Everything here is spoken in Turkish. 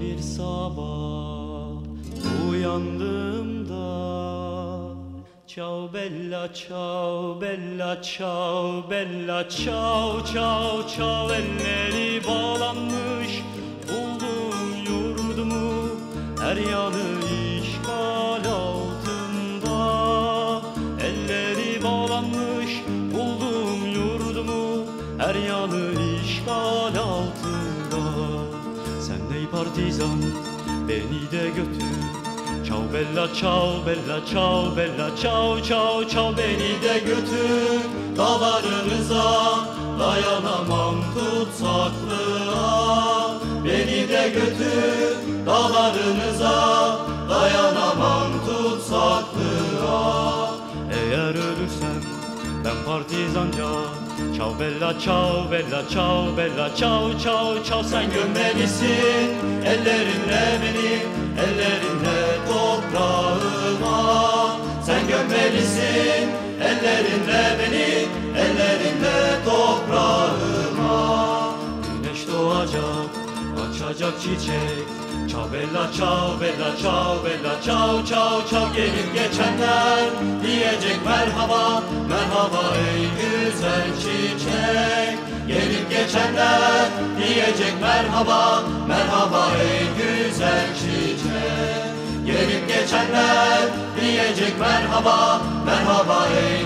Bir sabah uyandığımda Ciao bella ciao bella ciao bella ciao ciao ciao Elleri bağlanmış buldum yurdumu Her yanı işgal altında. Elleri bağlanmış buldum yurdumu Her yanı işgal altında partizan beni de götür. Ciao bella ciao bella ciao bella ciao ciao ciao Beni de götür. Dağlarınıza Dayanamam tutsaklığa. Beni de götür. Dağlarınıza Dayanamam tutsaklığa. Eğer ölürsem ben partizanca. Ciao bella ciao bella ciao bella ciao ciao ciao Sen gömmelisin Doğacak açacak çiçek. Bella ciao bella ciao ciao ciao Gelip geçenler. Diyecek merhaba Merhaba ey güzel çiçek. Gelip geçenler diyecek merhaba Merhaba ey güzel çiçek. Gelip geçenler diyecek merhaba Merhaba ey